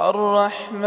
الرحمن.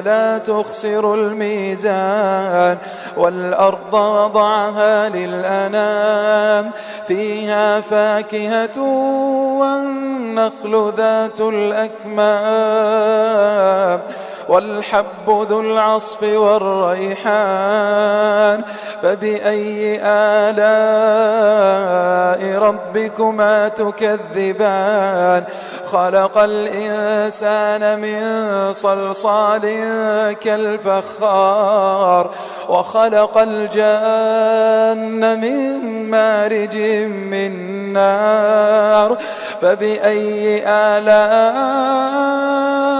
ولا تخسروا الميزان والأرض وضعها للأنام فيها فاكهة والنخل ذات الأكمام والحب ذو العصف والريحان فبأي آلاء ربكما تكذبان؟ خلق الإنسان من صلصال كالفخار وخلق الجن من مارج من نار فبأي آلاء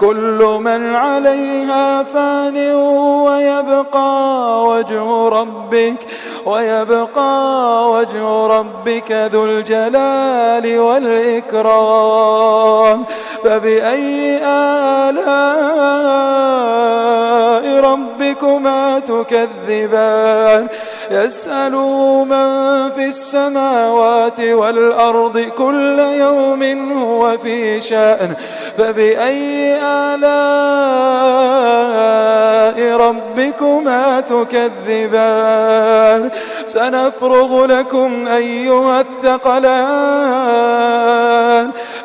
كل من عليها فان ويبقى وجه ربك ويبقى وجه ربك ذو الجلال والإكرام. فبأي آلاء ربكما تكذبان. يسأل من في السماوات والأرض كل يوم هو في شأن. فبأي آلاء ربكما تكذبان؟ سنفرغ لكم أيها الثقلان.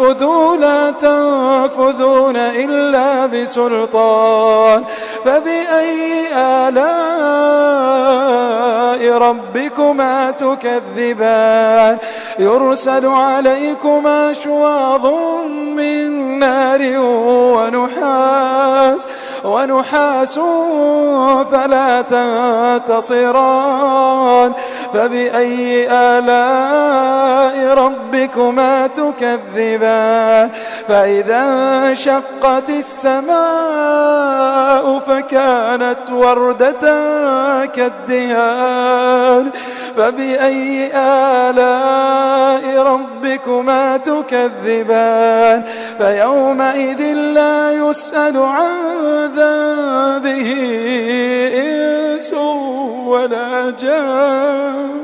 لا تنفذون إلا بسلطان. فبأي آلاء ربكما تكذبان؟ يرسل عليكما شواظ من نار ونحاس ونحاس فلا تنتصران. فبأي آلاء ربكما تكذبان؟ فإذا انشقت السماء فكانت وردة كالدهان فبأي آلاء ربكما تكذبان؟ فيومئذ لا يسأل عن ذنبه إنس ولا جان.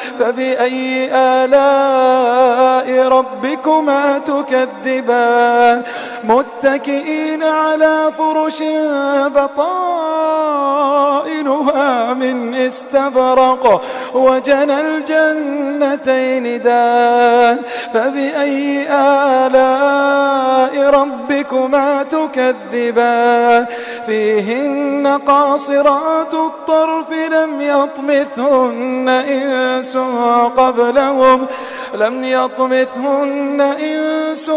فبأي آلاء ربكما تكذبان؟ متكئين على فرش بطائنها من استبرق وجنى الجنتين دان فبأي آلاء ربكما تكذبان؟ فيهن قاصرات الطرف لم يطمثهن إنس قبلهم لم يطمثهن إنس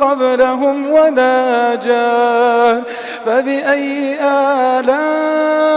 قبلهم ولا جان. فبأي آلاء